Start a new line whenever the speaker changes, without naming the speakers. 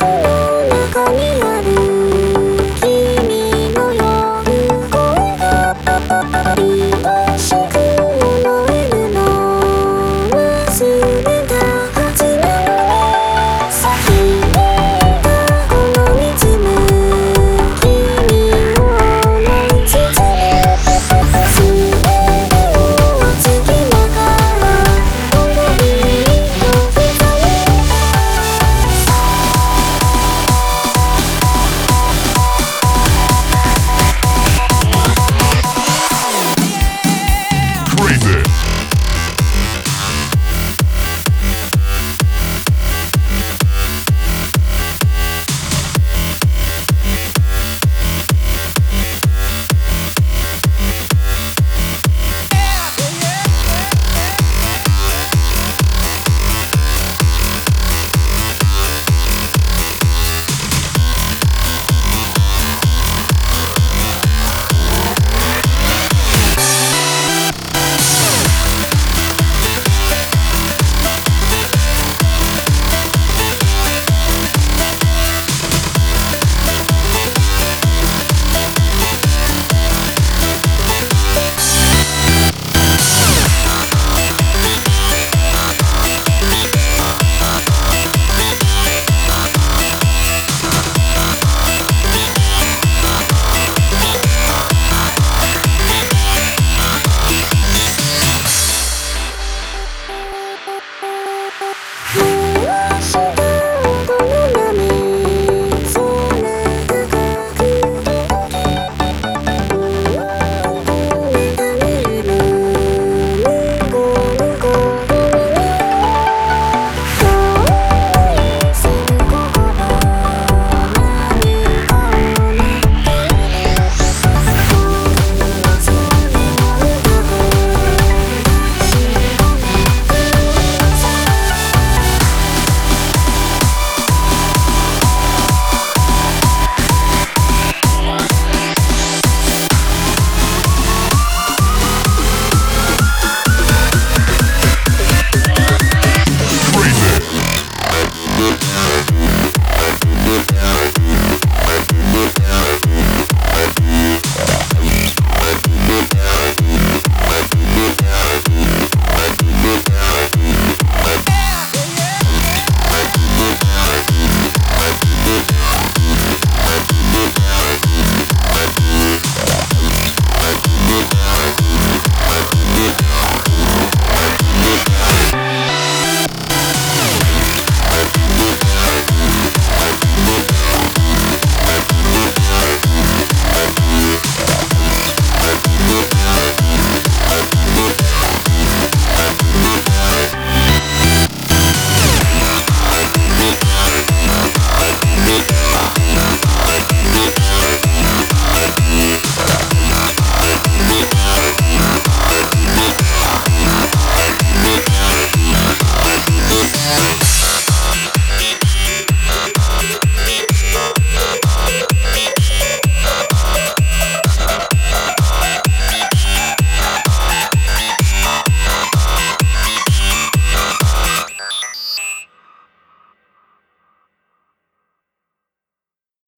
の中に